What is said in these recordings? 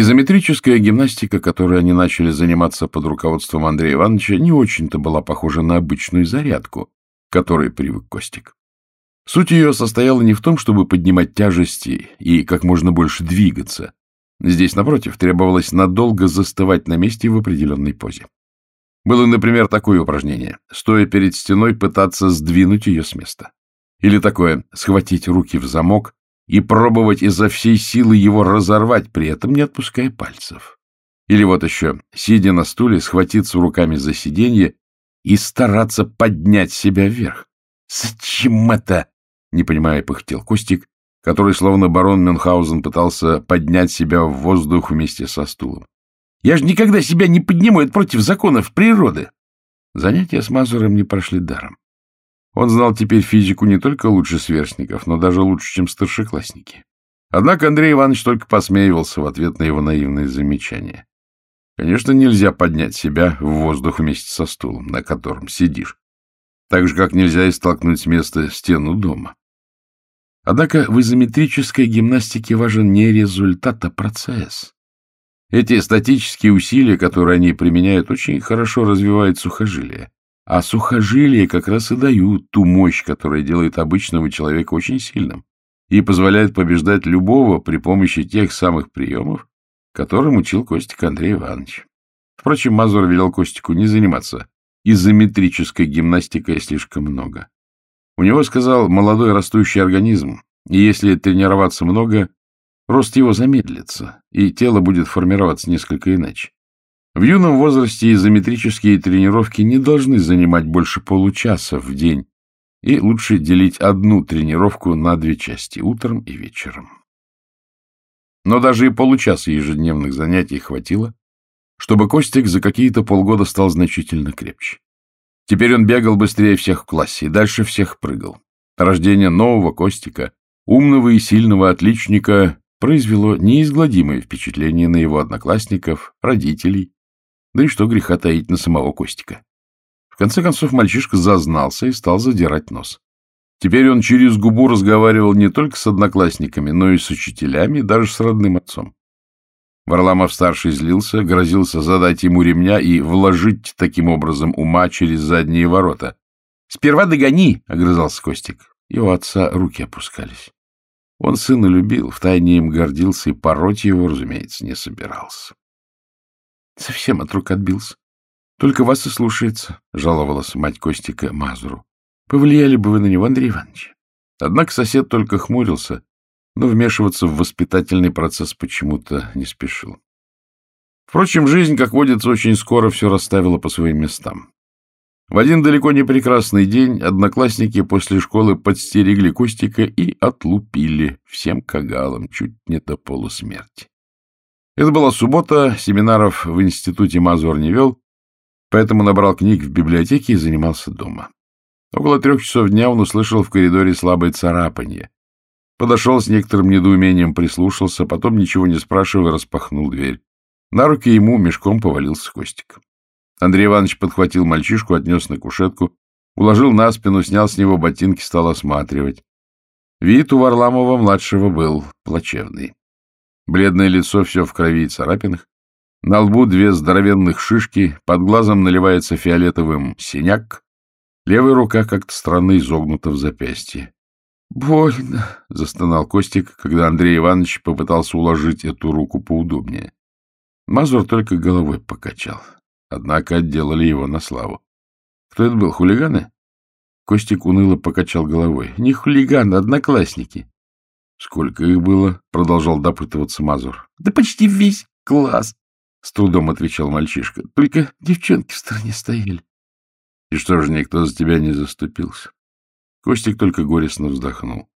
Изометрическая гимнастика, которой они начали заниматься под руководством Андрея Ивановича, не очень-то была похожа на обычную зарядку, к которой привык Костик. Суть ее состояла не в том, чтобы поднимать тяжести и как можно больше двигаться. Здесь, напротив, требовалось надолго застывать на месте в определенной позе. Было, например, такое упражнение — стоя перед стеной пытаться сдвинуть ее с места. Или такое — схватить руки в замок и пробовать изо всей силы его разорвать, при этом не отпуская пальцев. Или вот еще, сидя на стуле, схватиться руками за сиденье и стараться поднять себя вверх. «Зачем это?» — не понимая, пыхтел Костик, который, словно барон Мюнхгаузен, пытался поднять себя в воздух вместе со стулом. «Я же никогда себя не подниму, это против законов природы!» Занятия с Мазуром не прошли даром. Он знал теперь физику не только лучше сверстников, но даже лучше, чем старшеклассники. Однако Андрей Иванович только посмеивался в ответ на его наивные замечания. Конечно, нельзя поднять себя в воздух вместе со стулом, на котором сидишь. Так же, как нельзя и столкнуть с места стену дома. Однако в изометрической гимнастике важен не результат, а процесс. Эти статические усилия, которые они применяют, очень хорошо развивают сухожилия. А сухожилия как раз и дают ту мощь, которая делает обычного человека очень сильным и позволяет побеждать любого при помощи тех самых приемов, которым учил Костик Андрей Иванович. Впрочем, Мазур велел Костику не заниматься изометрической гимнастикой слишком много. У него, сказал, молодой растущий организм, и если тренироваться много, рост его замедлится, и тело будет формироваться несколько иначе. В юном возрасте изометрические тренировки не должны занимать больше получаса в день, и лучше делить одну тренировку на две части, утром и вечером. Но даже и получаса ежедневных занятий хватило, чтобы Костик за какие-то полгода стал значительно крепче. Теперь он бегал быстрее всех в классе и дальше всех прыгал. Рождение нового Костика, умного и сильного отличника, произвело неизгладимое впечатление на его одноклассников, родителей да и что греха таить на самого Костика. В конце концов мальчишка зазнался и стал задирать нос. Теперь он через губу разговаривал не только с одноклассниками, но и с учителями, даже с родным отцом. Варламов-старший злился, грозился задать ему ремня и вложить таким образом ума через задние ворота. — Сперва догони! — огрызался Костик. Его отца руки опускались. Он сына любил, втайне им гордился и пороть его, разумеется, не собирался. Совсем от рук отбился. Только вас и слушается, — жаловалась мать Костика Мазуру. Повлияли бы вы на него, Андрей Иванович. Однако сосед только хмурился, но вмешиваться в воспитательный процесс почему-то не спешил. Впрочем, жизнь, как водится, очень скоро все расставила по своим местам. В один далеко не прекрасный день одноклассники после школы подстерегли Костика и отлупили всем кагалам, чуть не до полусмерти. Это была суббота, семинаров в институте Мазур не вел, поэтому набрал книг в библиотеке и занимался дома. Около трех часов дня он услышал в коридоре слабое царапанье. Подошел с некоторым недоумением, прислушался, потом, ничего не спрашивая, распахнул дверь. На руки ему мешком повалился Костик. Андрей Иванович подхватил мальчишку, отнес на кушетку, уложил на спину, снял с него ботинки, стал осматривать. Вид у Варламова-младшего был плачевный. Бледное лицо все в крови и царапинах. На лбу две здоровенных шишки, под глазом наливается фиолетовым синяк. Левая рука как-то странно изогнута в запястье. — Больно, — застонал Костик, когда Андрей Иванович попытался уложить эту руку поудобнее. Мазур только головой покачал. Однако отделали его на славу. Кто это был, хулиганы? Костик уныло покачал головой. Не хулиганы, одноклассники. Сколько их было? — продолжал допытываться Мазур. — Да почти весь класс, — с трудом отвечал мальчишка. — Только девчонки в стороне стояли. — И что же, никто за тебя не заступился? Костик только горестно вздохнул.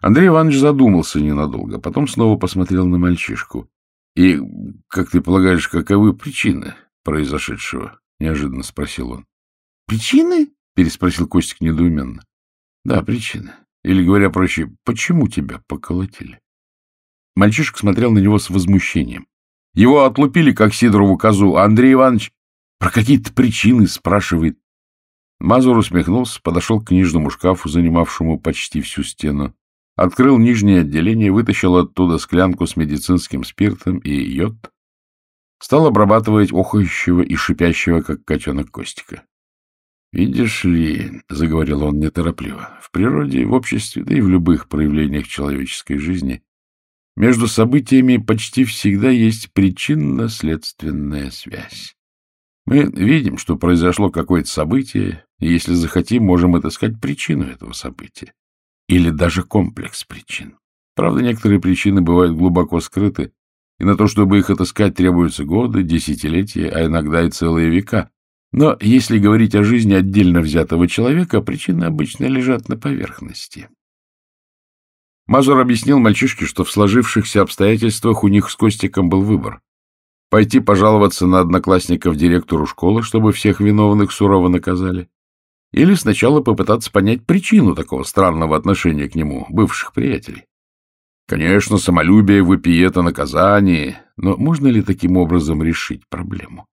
Андрей Иванович задумался ненадолго, потом снова посмотрел на мальчишку. — И, как ты полагаешь, каковы причины произошедшего? — неожиданно спросил он. — Причины? — переспросил Костик недоуменно. — Да, причины. Или, говоря проще, почему тебя поколотили? Мальчишка смотрел на него с возмущением. Его отлупили, как Сидорову козу, а Андрей Иванович про какие-то причины спрашивает. Мазур усмехнулся, подошел к книжному шкафу, занимавшему почти всю стену, открыл нижнее отделение, вытащил оттуда склянку с медицинским спиртом и йод, стал обрабатывать охающего и шипящего, как котенок Костика. — Видишь ли, — заговорил он неторопливо, — в природе, в обществе, да и в любых проявлениях человеческой жизни между событиями почти всегда есть причинно-следственная связь. Мы видим, что произошло какое-то событие, и если захотим, можем отыскать причину этого события. Или даже комплекс причин. Правда, некоторые причины бывают глубоко скрыты, и на то, чтобы их отыскать, требуются годы, десятилетия, а иногда и целые века. Но если говорить о жизни отдельно взятого человека, причины обычно лежат на поверхности. Мазур объяснил мальчишке, что в сложившихся обстоятельствах у них с Костиком был выбор. Пойти пожаловаться на одноклассников директору школы, чтобы всех виновных сурово наказали. Или сначала попытаться понять причину такого странного отношения к нему бывших приятелей. Конечно, самолюбие выпиет о наказании, но можно ли таким образом решить проблему?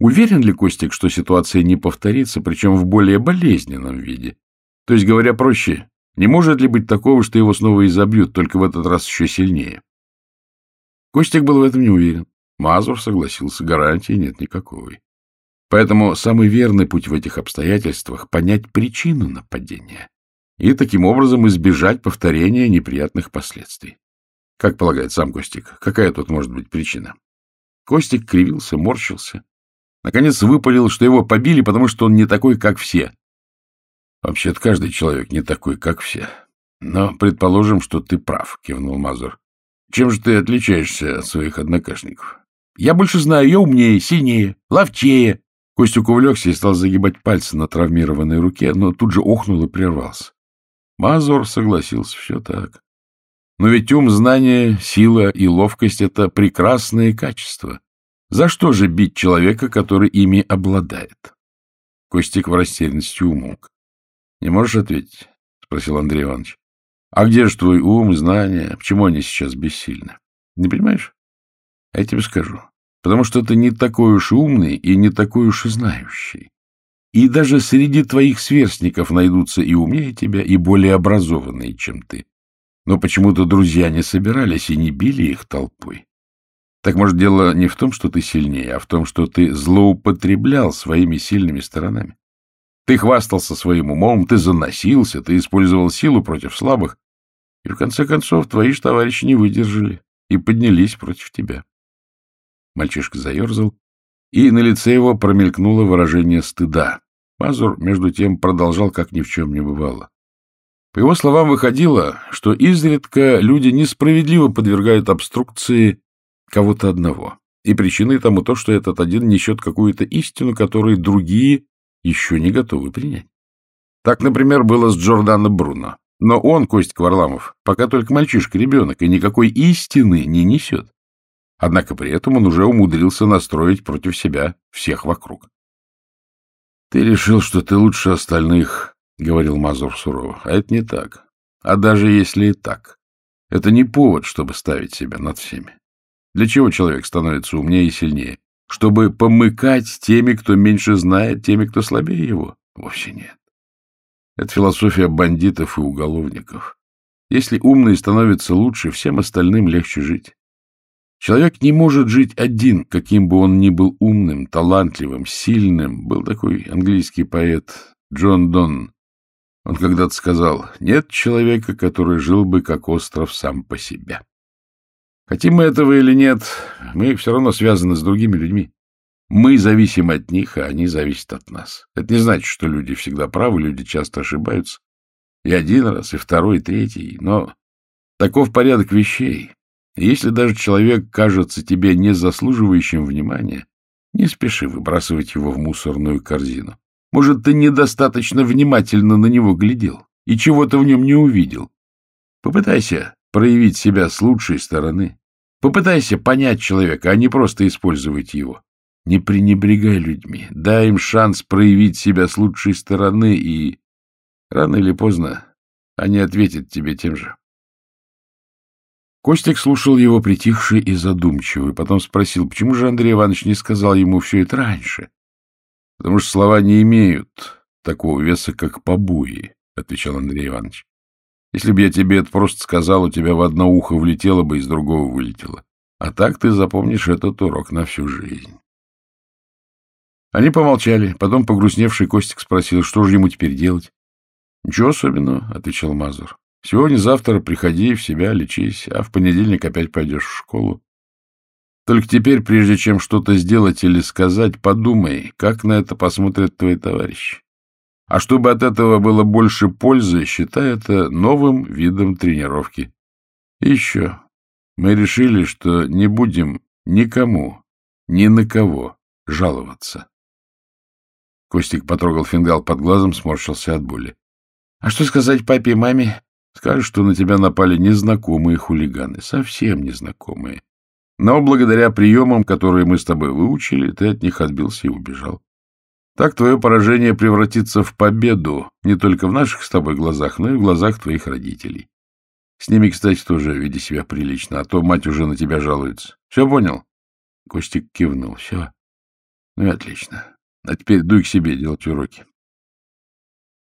Уверен ли Костик, что ситуация не повторится, причем в более болезненном виде? То есть, говоря проще, не может ли быть такого, что его снова изобьют, только в этот раз еще сильнее? Костик был в этом не уверен. Мазур согласился, гарантии нет никакой. Поэтому самый верный путь в этих обстоятельствах — понять причину нападения и таким образом избежать повторения неприятных последствий. Как полагает сам Костик, какая тут может быть причина? Костик кривился, морщился. Наконец выпалил, что его побили, потому что он не такой, как все, Вообще-то каждый человек не такой, как все. Но предположим, что ты прав, кивнул Мазур. Чем же ты отличаешься от своих однокашников? Я больше знаю, я умнее, сильнее, ловчее. Костюк увлекся и стал загибать пальцы на травмированной руке, но тут же охнул и прервался. Мазур согласился, все так. Но ведь ум, знание, сила и ловкость — это прекрасные качества. За что же бить человека, который ими обладает? Костик в растерянности умолк. Не можешь ответить? — спросил Андрей Иванович. — А где же твой ум, знания? Почему они сейчас бессильны? Не понимаешь? А я тебе скажу. Потому что ты не такой уж умный и не такой уж и знающий. И даже среди твоих сверстников найдутся и умнее тебя, и более образованные, чем ты. Но почему-то друзья не собирались и не били их толпой. Так, может, дело не в том, что ты сильнее, а в том, что ты злоупотреблял своими сильными сторонами. Ты хвастался своим умом, ты заносился, ты использовал силу против слабых, и в конце концов твои же товарищи не выдержали и поднялись против тебя. Мальчишка заерзал, и на лице его промелькнуло выражение стыда. Мазур, между тем, продолжал, как ни в чем не бывало. По его словам, выходило, что изредка люди несправедливо подвергают обструкции кого-то одного. И причиной тому то, что этот один несет какую-то истину, которую другие еще не готовы принять. Так, например, было с Джордано Бруно. Но он, Костик Варламов, пока только мальчишка-ребенок и никакой истины не несет. Однако при этом он уже умудрился настроить против себя всех вокруг. — Ты решил, что ты лучше остальных, — говорил Мазур сурово. — А это не так. А даже если и так, это не повод, чтобы ставить себя над всеми. Для чего человек становится умнее и сильнее? чтобы помыкать теми, кто меньше знает, теми, кто слабее его? Вовсе нет. Это философия бандитов и уголовников. Если умный становится лучше, всем остальным легче жить. Человек не может жить один, каким бы он ни был умным, талантливым, сильным. Был такой английский поэт Джон Дон. Он когда-то сказал, нет человека, который жил бы как остров сам по себе. Хотим мы этого или нет, мы все равно связаны с другими людьми. Мы зависим от них, а они зависят от нас. Это не значит, что люди всегда правы, люди часто ошибаются. И один раз, и второй, и третий. Но таков порядок вещей. Если даже человек кажется тебе не заслуживающим внимания, не спеши выбрасывать его в мусорную корзину. Может, ты недостаточно внимательно на него глядел и чего-то в нем не увидел. Попытайся проявить себя с лучшей стороны. Попытайся понять человека, а не просто использовать его. Не пренебрегай людьми, дай им шанс проявить себя с лучшей стороны, и рано или поздно они ответят тебе тем же. Костик слушал его притихший и задумчивый, потом спросил, почему же Андрей Иванович не сказал ему все это раньше? — Потому что слова не имеют такого веса, как побои, — отвечал Андрей Иванович. Если бы я тебе это просто сказал, у тебя в одно ухо влетело бы, из другого вылетело. А так ты запомнишь этот урок на всю жизнь. Они помолчали. Потом погрустневший Костик спросил, что же ему теперь делать. — Ничего особенного, — отвечал Мазур. — Сегодня-завтра приходи в себя, лечись, а в понедельник опять пойдешь в школу. Только теперь, прежде чем что-то сделать или сказать, подумай, как на это посмотрят твои товарищи. А чтобы от этого было больше пользы, считай это новым видом тренировки. И еще. Мы решили, что не будем никому, ни на кого жаловаться. Костик потрогал фингал под глазом, сморщился от боли. — А что сказать папе и маме? Скажешь, что на тебя напали незнакомые хулиганы, совсем незнакомые. Но благодаря приемам, которые мы с тобой выучили, ты от них отбился и убежал. Так твое поражение превратится в победу не только в наших с тобой глазах, но и в глазах твоих родителей. С ними, кстати, тоже веди себя прилично, а то мать уже на тебя жалуется. Все понял? Костик кивнул. Все. Ну и отлично. А теперь дуй к себе делать уроки.